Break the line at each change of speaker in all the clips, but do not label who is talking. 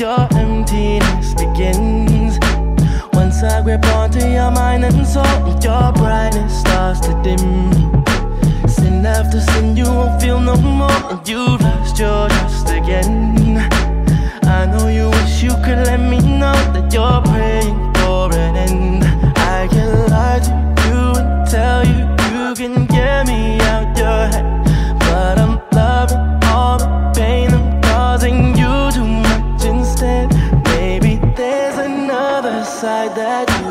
your emptiness begins. Once I grip onto your mind and soul, your brightness starts to dim. Sin after sin, you won't feel no more. You like that.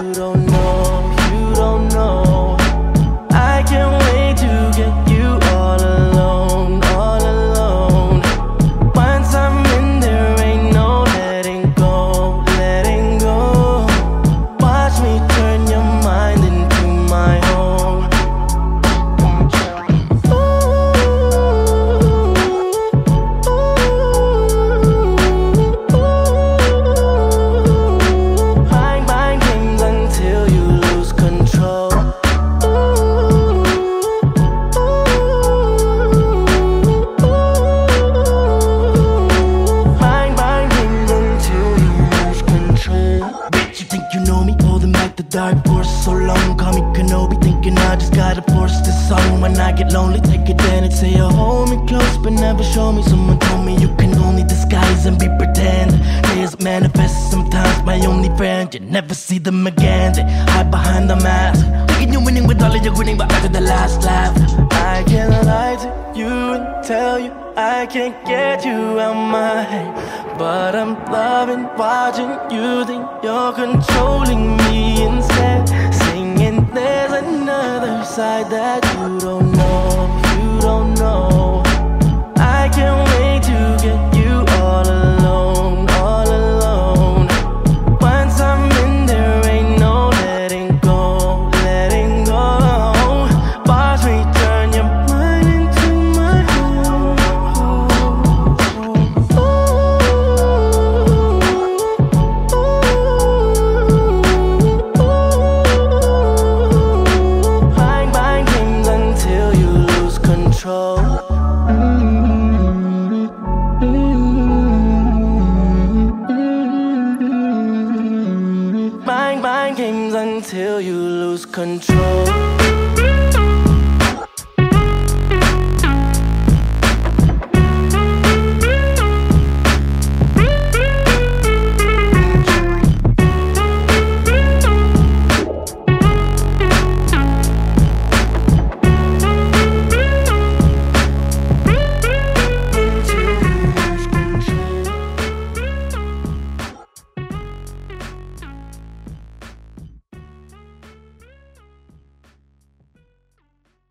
So long. Call me Kenobi, thinking I just gotta force this song. When I get lonely, take advantage. Say you hold me close, but never show me. Someone told me you can only disguise and be pretend. Tears manifest sometimes, my only friend. You never see them again. They hide behind the mask. Thinking you're winning with all of your but after the last laugh, I can't lie to you and tell you I can't get you out my head. But I'm loving watching you think you're controlling me instead. Singing there's another side that you don't know, until you lose control.